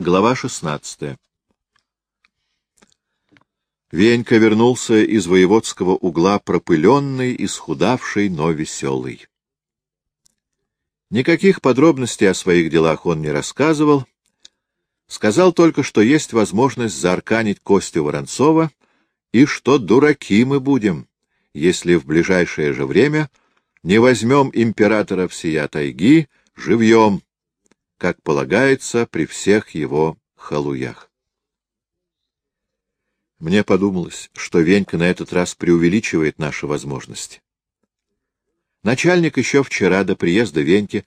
Глава 16 Венька вернулся из воеводского угла пропыленный, исхудавший, но веселый. Никаких подробностей о своих делах он не рассказывал, сказал только, что есть возможность заарканить Костю Воронцова и что дураки мы будем, если в ближайшее же время не возьмем императора всея тайги живьем, как полагается при всех его халуях. Мне подумалось, что Венька на этот раз преувеличивает наши возможности. Начальник еще вчера до приезда Веньки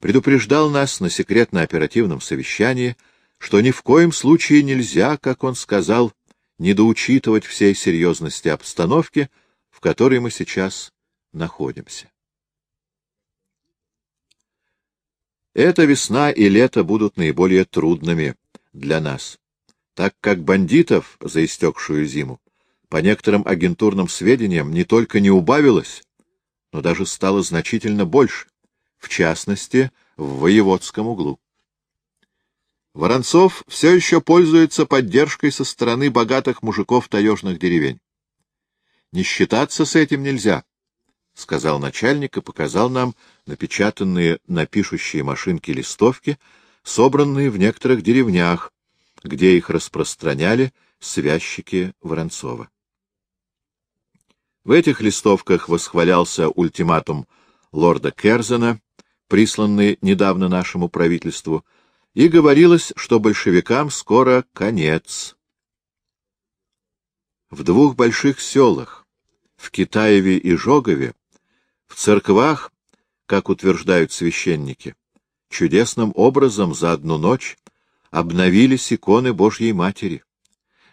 предупреждал нас на секретно-оперативном совещании, что ни в коем случае нельзя, как он сказал, недоучитывать всей серьезности обстановки, в которой мы сейчас находимся. Эта весна и лето будут наиболее трудными для нас, так как бандитов за истекшую зиму, по некоторым агентурным сведениям, не только не убавилось, но даже стало значительно больше, в частности, в воеводском углу. Воронцов все еще пользуется поддержкой со стороны богатых мужиков таежных деревень. Не считаться с этим нельзя, — сказал начальник и показал нам напечатанные на пишущей машинке листовки, собранные в некоторых деревнях, где их распространяли связчики Воронцова. В этих листовках восхвалялся ультиматум лорда Керзена, присланный недавно нашему правительству, и говорилось, что большевикам скоро конец. В двух больших селах, в Китаеве и Жогове, в церквах, как утверждают священники, чудесным образом за одну ночь обновились иконы Божьей Матери,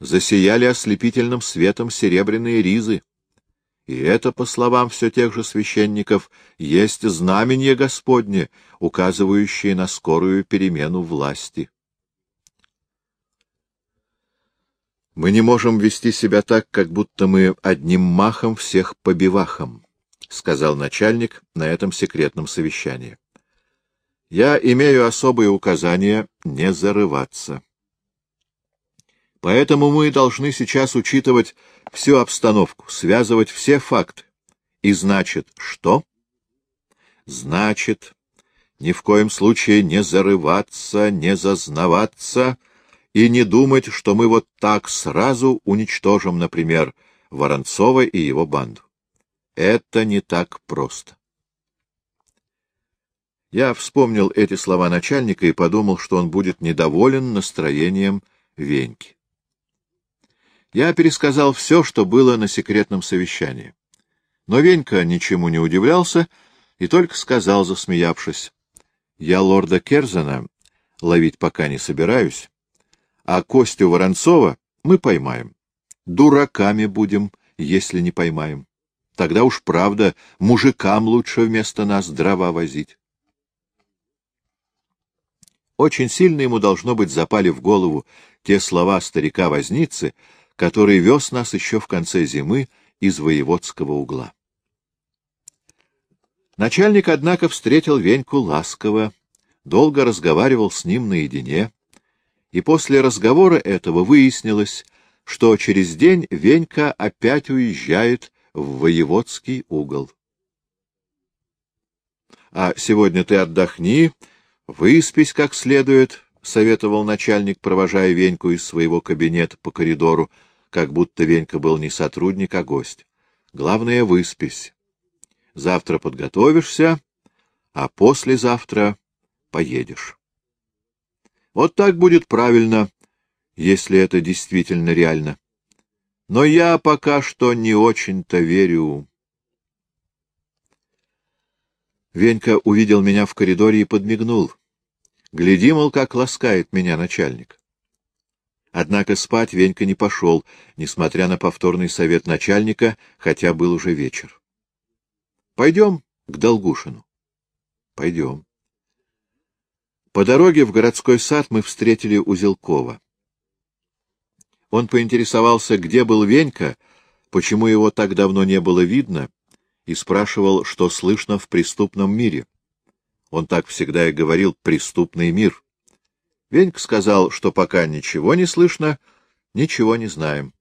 засияли ослепительным светом серебряные ризы. И это, по словам все тех же священников, есть знамение Господне, указывающее на скорую перемену власти. Мы не можем вести себя так, как будто мы одним махом всех побивахом, — сказал начальник на этом секретном совещании. Я имею особые указания не зарываться. Поэтому мы должны сейчас учитывать всю обстановку, связывать все факты. И значит, что? Значит, ни в коем случае не зарываться, не зазнаваться и не думать, что мы вот так сразу уничтожим, например, Воронцова и его банду. Это не так просто. Я вспомнил эти слова начальника и подумал, что он будет недоволен настроением Веньки. Я пересказал все, что было на секретном совещании. Но Венька ничему не удивлялся и только сказал, засмеявшись, «Я лорда Керзена ловить пока не собираюсь, а Костю Воронцова мы поймаем. Дураками будем, если не поймаем. Тогда уж правда, мужикам лучше вместо нас дрова возить». Очень сильно ему, должно быть, запали в голову те слова старика-возницы, который вез нас еще в конце зимы из воеводского угла. Начальник, однако, встретил Веньку ласково, долго разговаривал с ним наедине, и после разговора этого выяснилось, что через день Венька опять уезжает в воеводский угол. — А сегодня ты отдохни, Выспись как следует, — советовал начальник, провожая Веньку из своего кабинета по коридору, как будто Венька был не сотрудник, а гость. Главное, выспись. Завтра подготовишься, а послезавтра поедешь. Вот так будет правильно, если это действительно реально. Но я пока что не очень-то верю. Венька увидел меня в коридоре и подмигнул. Гляди, мол, как ласкает меня начальник. Однако спать Венька не пошел, несмотря на повторный совет начальника, хотя был уже вечер. — Пойдем к Долгушину. — Пойдем. По дороге в городской сад мы встретили Узелкова. Он поинтересовался, где был Венька, почему его так давно не было видно, и спрашивал, что слышно в преступном мире. Он так всегда и говорил «преступный мир». Венька сказал, что пока ничего не слышно, ничего не знаем.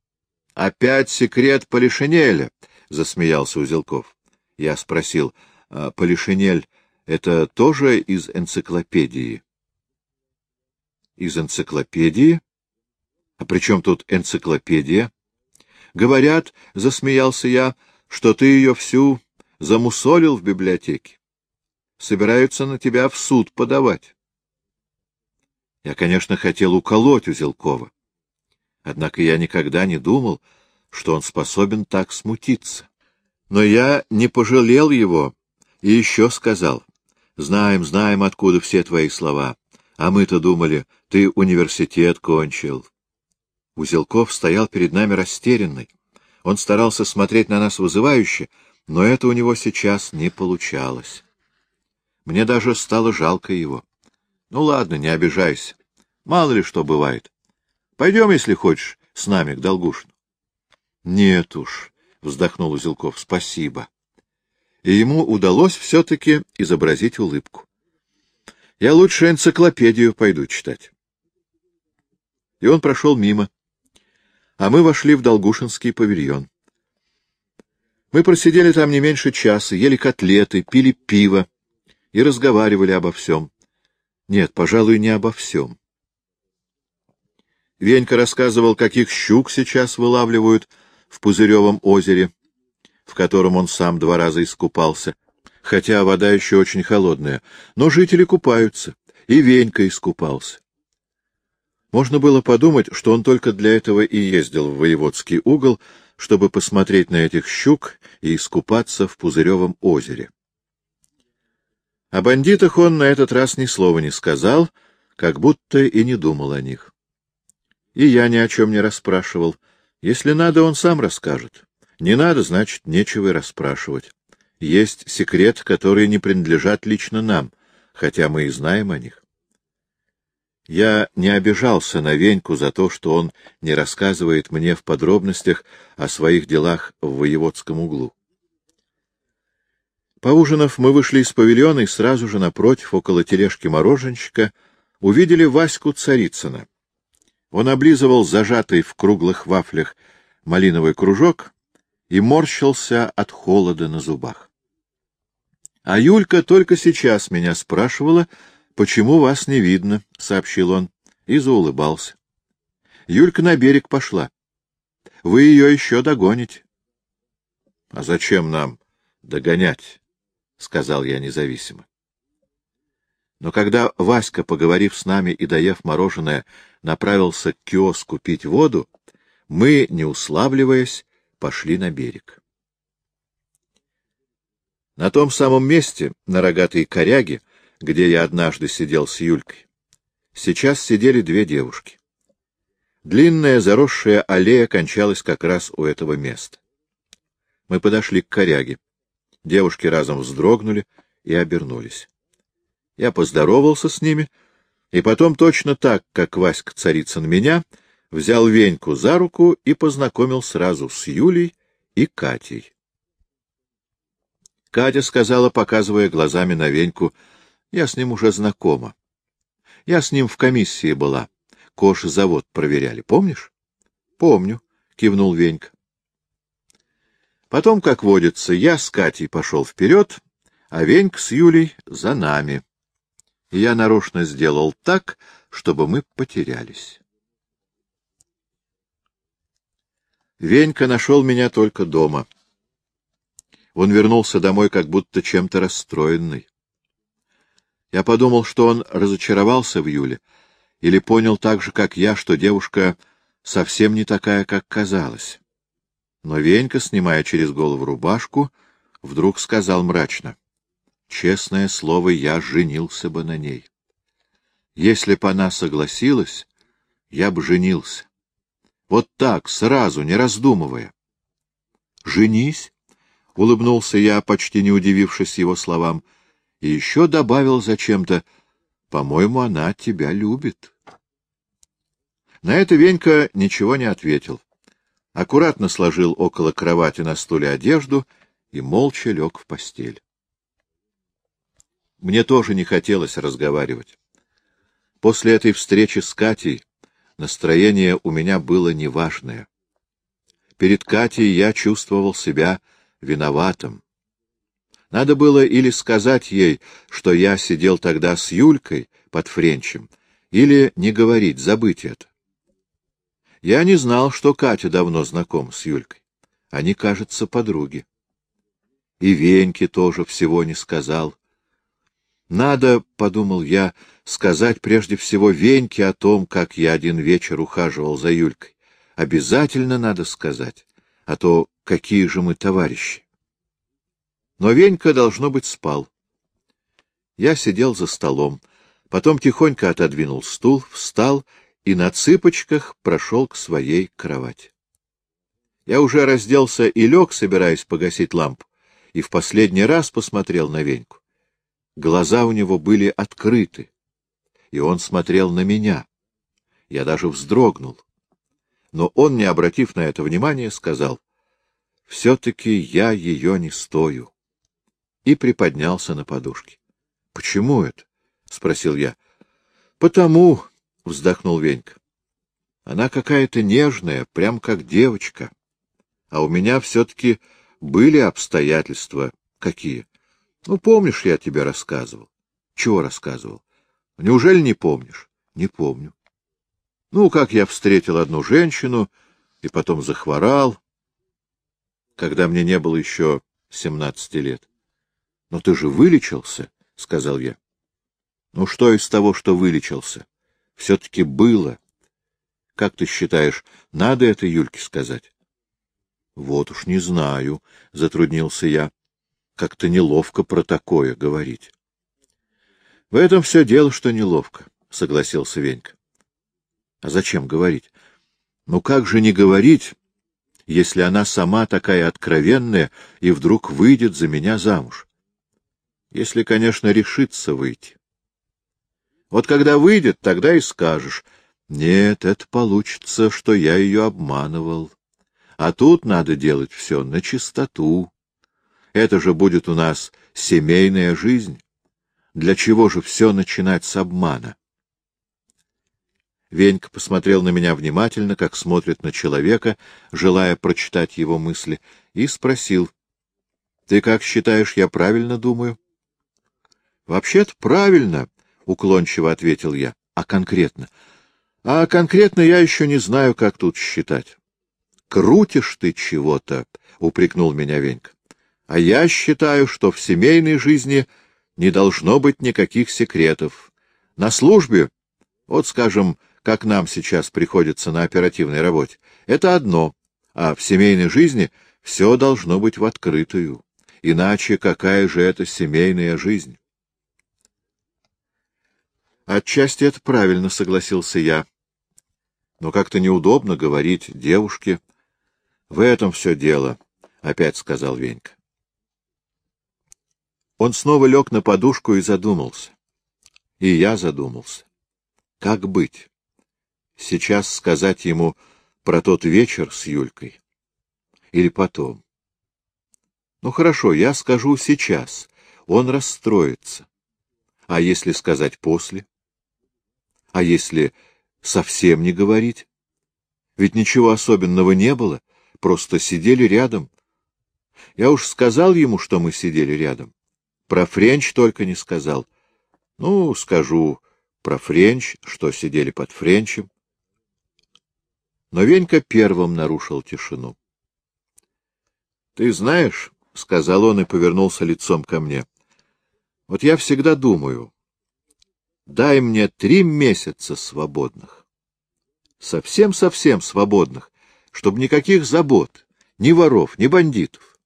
— Опять секрет Полишинеля, — засмеялся Узелков. Я спросил, а Полишинель — это тоже из энциклопедии? — Из энциклопедии? А при чем тут энциклопедия? — Говорят, — засмеялся я, — что ты ее всю замусолил в библиотеке. Собираются на тебя в суд подавать. Я, конечно, хотел уколоть Узелкова. Однако я никогда не думал, что он способен так смутиться. Но я не пожалел его и еще сказал, «Знаем, знаем, откуда все твои слова. А мы-то думали, ты университет кончил». Узелков стоял перед нами растерянный. Он старался смотреть на нас вызывающе, но это у него сейчас не получалось. Мне даже стало жалко его. Ну ладно, не обижайся. Мало ли что бывает. Пойдем, если хочешь, с нами к Долгушину. — Нет уж, — вздохнул Узелков, — спасибо. И ему удалось все-таки изобразить улыбку. Я лучше энциклопедию пойду читать. И он прошел мимо, а мы вошли в Долгушинский павильон. Мы просидели там не меньше часа, ели котлеты, пили пиво и разговаривали обо всем. Нет, пожалуй, не обо всем. Венька рассказывал, каких щук сейчас вылавливают в Пузыревом озере, в котором он сам два раза искупался, хотя вода еще очень холодная, но жители купаются, и Венька искупался. Можно было подумать, что он только для этого и ездил в воеводский угол, чтобы посмотреть на этих щук и искупаться в Пузыревом озере. О бандитах он на этот раз ни слова не сказал, как будто и не думал о них. И я ни о чем не расспрашивал. Если надо, он сам расскажет. Не надо, значит, нечего и расспрашивать. Есть секрет, которые не принадлежат лично нам, хотя мы и знаем о них. Я не обижался на Веньку за то, что он не рассказывает мне в подробностях о своих делах в воеводском углу. Поужинав, мы вышли из павильона и сразу же напротив, около тележки мороженщика, увидели Ваську Царицына. Он облизывал зажатый в круглых вафлях малиновый кружок и морщился от холода на зубах. А Юлька только сейчас меня спрашивала, почему вас не видно, — сообщил он, и заулыбался. Юлька на берег пошла. Вы ее еще догоните. — А зачем нам догонять? — сказал я независимо. Но когда Васька, поговорив с нами и доев мороженое, направился к киоску пить воду, мы, не уславливаясь, пошли на берег. На том самом месте, на рогатой коряге, где я однажды сидел с Юлькой, сейчас сидели две девушки. Длинная заросшая аллея кончалась как раз у этого места. Мы подошли к коряге. Девушки разом вздрогнули и обернулись. Я поздоровался с ними, и потом точно так, как Васька Царицын меня, взял Веньку за руку и познакомил сразу с Юлей и Катей. Катя сказала, показывая глазами на Веньку, я с ним уже знакома. Я с ним в комиссии была. Кош завод проверяли, помнишь? — Помню, — кивнул Венька. Потом, как водится, я с Катей пошел вперед, а Венька с Юлей за нами и я нарочно сделал так, чтобы мы потерялись. Венька нашел меня только дома. Он вернулся домой как будто чем-то расстроенный. Я подумал, что он разочаровался в Юле, или понял так же, как я, что девушка совсем не такая, как казалось. Но Венька, снимая через голову рубашку, вдруг сказал мрачно. Честное слово, я женился бы на ней. Если б она согласилась, я бы женился. Вот так, сразу, не раздумывая. — Женись, — улыбнулся я, почти не удивившись его словам, и еще добавил зачем-то, — по-моему, она тебя любит. На это Венька ничего не ответил. Аккуратно сложил около кровати на стуле одежду и молча лег в постель. Мне тоже не хотелось разговаривать. После этой встречи с Катей настроение у меня было неважное. Перед Катей я чувствовал себя виноватым. Надо было или сказать ей, что я сидел тогда с Юлькой под Френчем, или не говорить, забыть это. Я не знал, что Катя давно знакома с Юлькой. Они, кажется, подруги. И Веньке тоже всего не сказал. Надо, — подумал я, — сказать прежде всего Веньке о том, как я один вечер ухаживал за Юлькой. Обязательно надо сказать, а то какие же мы товарищи. Но Венька, должно быть, спал. Я сидел за столом, потом тихонько отодвинул стул, встал и на цыпочках прошел к своей кровати. Я уже разделся и лег, собираясь погасить лампу, и в последний раз посмотрел на Веньку. Глаза у него были открыты, и он смотрел на меня. Я даже вздрогнул. Но он, не обратив на это внимания, сказал, — Все-таки я ее не стою. И приподнялся на подушке. — Почему это? — спросил я. — Потому, — вздохнул Венька. — Она какая-то нежная, прям как девочка. А у меня все-таки были обстоятельства. Какие? Ну, помнишь, я тебе рассказывал. Чего рассказывал? Неужели не помнишь? Не помню. Ну, как я встретил одну женщину и потом захворал, когда мне не было еще семнадцати лет. — Но ты же вылечился, — сказал я. — Ну, что из того, что вылечился? Все-таки было. Как ты считаешь, надо это Юльке сказать? — Вот уж не знаю, — затруднился я. Как-то неловко про такое говорить. — В этом все дело, что неловко, — согласился Венька. — А зачем говорить? Ну как же не говорить, если она сама такая откровенная и вдруг выйдет за меня замуж? Если, конечно, решится выйти. Вот когда выйдет, тогда и скажешь. Нет, это получится, что я ее обманывал. А тут надо делать все на чистоту. Это же будет у нас семейная жизнь. Для чего же все начинать с обмана? Венька посмотрел на меня внимательно, как смотрит на человека, желая прочитать его мысли, и спросил. — Ты как считаешь, я правильно думаю? — Вообще-то правильно, — уклончиво ответил я. — А конкретно? — А конкретно я еще не знаю, как тут считать. — Крутишь ты чего-то, — упрекнул меня Венька. А я считаю, что в семейной жизни не должно быть никаких секретов. На службе, вот, скажем, как нам сейчас приходится на оперативной работе, это одно, а в семейной жизни все должно быть в открытую. Иначе какая же это семейная жизнь? Отчасти это правильно, согласился я. Но как-то неудобно говорить девушке. В этом все дело, — опять сказал Венька. Он снова лег на подушку и задумался. И я задумался. Как быть? Сейчас сказать ему про тот вечер с Юлькой? Или потом? Ну хорошо, я скажу сейчас. Он расстроится. А если сказать после? А если совсем не говорить? Ведь ничего особенного не было, просто сидели рядом. Я уж сказал ему, что мы сидели рядом. Про Френч только не сказал. Ну, скажу про Френч, что сидели под Френчем. Но Венька первым нарушил тишину. — Ты знаешь, — сказал он и повернулся лицом ко мне, — вот я всегда думаю, дай мне три месяца свободных. Совсем-совсем свободных, чтобы никаких забот, ни воров, ни бандитов.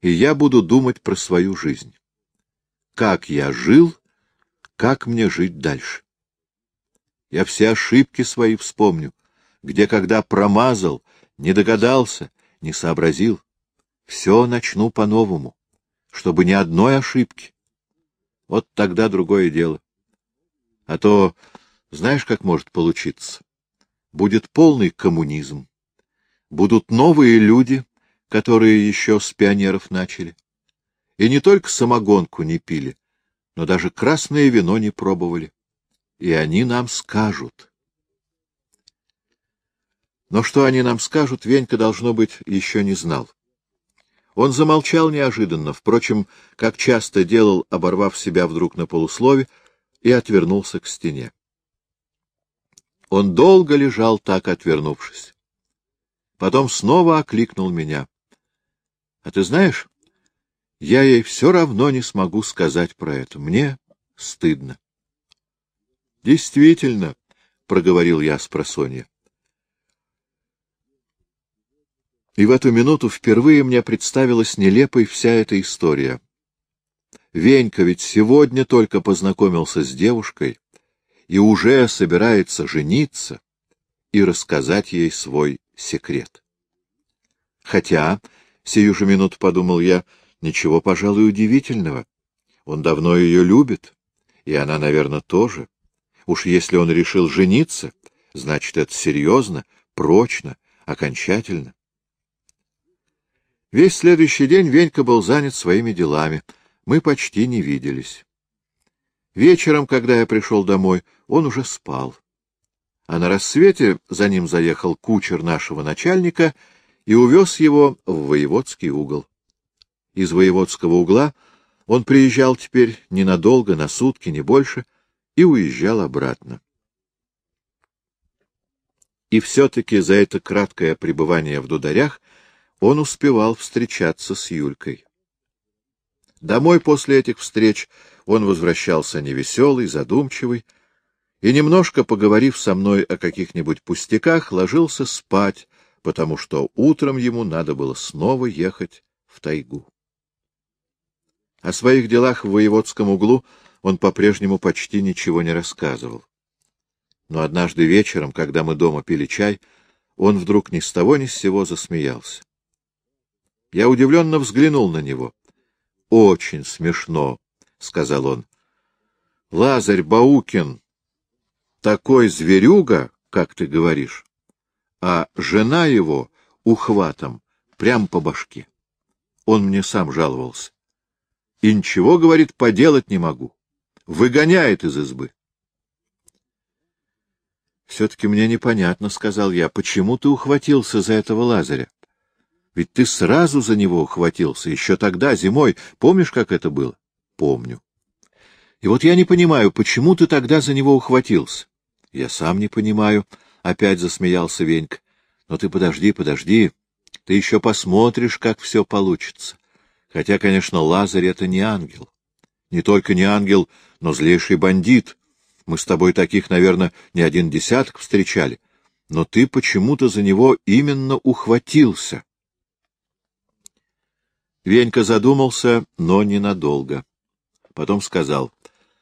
И я буду думать про свою жизнь как я жил, как мне жить дальше. Я все ошибки свои вспомню, где когда промазал, не догадался, не сообразил. Все начну по-новому, чтобы ни одной ошибки. Вот тогда другое дело. А то, знаешь, как может получиться? Будет полный коммунизм. Будут новые люди, которые еще с пионеров начали. И не только самогонку не пили, но даже красное вино не пробовали. и они нам скажут. Но что они нам скажут, Венька, должно быть, еще не знал. Он замолчал неожиданно, впрочем, как часто делал, оборвав себя вдруг на полуслове, и отвернулся к стене. Он долго лежал так, отвернувшись. Потом снова окликнул меня. — А ты знаешь, я ей все равно не смогу сказать про это. Мне стыдно. — Действительно, — проговорил я с просонья. И в эту минуту впервые мне представилась нелепой вся эта история. Венька ведь сегодня только познакомился с девушкой и уже собирается жениться и рассказать ей свой секрет. Хотя, сию же минуту подумал я, ничего, пожалуй, удивительного. Он давно ее любит, и она, наверное, тоже. Уж если он решил жениться, значит, это серьезно, прочно, окончательно. Весь следующий день Венька был занят своими делами. Мы почти не виделись. Вечером, когда я пришел домой, он уже спал. А на рассвете за ним заехал кучер нашего начальника и увез его в воеводский угол. Из воеводского угла он приезжал теперь ненадолго, на сутки, не больше, и уезжал обратно. И все-таки за это краткое пребывание в дударях он успевал встречаться с Юлькой. Домой после этих встреч он возвращался невеселый, задумчивый, и, немножко поговорив со мной о каких-нибудь пустяках, ложился спать, потому что утром ему надо было снова ехать в тайгу. О своих делах в воеводском углу он по-прежнему почти ничего не рассказывал. Но однажды вечером, когда мы дома пили чай, он вдруг ни с того ни с сего засмеялся. Я удивленно взглянул на него. — Очень смешно, — сказал он. — Лазарь Баукин такой зверюга, как ты говоришь, а жена его ухватом прям по башке. Он мне сам жаловался. И ничего, говорит, поделать не могу. Выгоняет из избы. — Все-таки мне непонятно, — сказал я, — почему ты ухватился за этого Лазаря? Ведь ты сразу за него ухватился, еще тогда, зимой. Помнишь, как это было? Помню. И вот я не понимаю, почему ты тогда за него ухватился? Я сам не понимаю, — опять засмеялся Венька. Но ты подожди, подожди. Ты еще посмотришь, как все получится. Хотя, конечно, Лазарь — это не ангел. Не только не ангел, но злейший бандит. Мы с тобой таких, наверное, не один десяток встречали. Но ты почему-то за него именно ухватился. Венька задумался, но ненадолго. Потом сказал.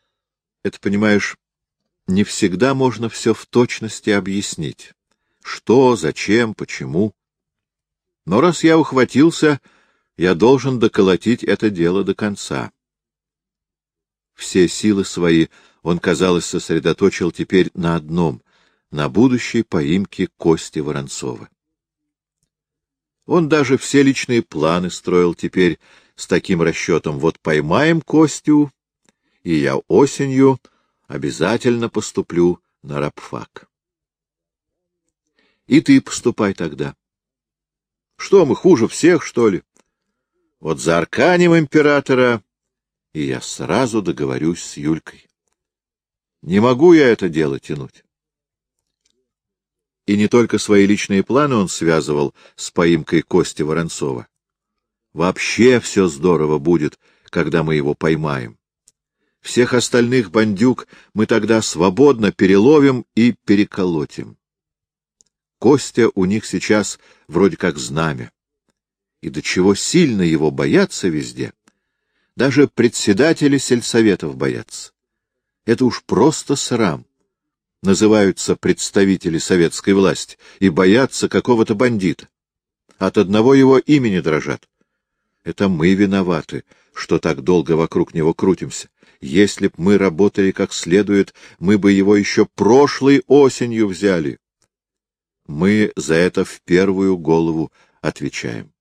— Это, понимаешь, не всегда можно все в точности объяснить. Что, зачем, почему. Но раз я ухватился, я должен доколотить это дело до конца. Все силы свои он, казалось, сосредоточил теперь на одном — на будущей поимке Кости Воронцова. Он даже все личные планы строил теперь с таким расчетом. Вот поймаем Костю, и я осенью обязательно поступлю на рабфак. И ты поступай тогда. Что мы, хуже всех, что ли? Вот за Арканем императора, и я сразу договорюсь с Юлькой. Не могу я это дело тянуть. И не только свои личные планы он связывал с поимкой Кости Воронцова. Вообще все здорово будет, когда мы его поймаем. Всех остальных бандюк мы тогда свободно переловим и переколотим. Костя у них сейчас вроде как знамя. И до чего сильно его боятся везде. Даже председатели сельсоветов боятся. Это уж просто срам называются представители советской власти и боятся какого-то бандита. От одного его имени дрожат. Это мы виноваты, что так долго вокруг него крутимся. Если б мы работали как следует, мы бы его еще прошлой осенью взяли. Мы за это в первую голову отвечаем.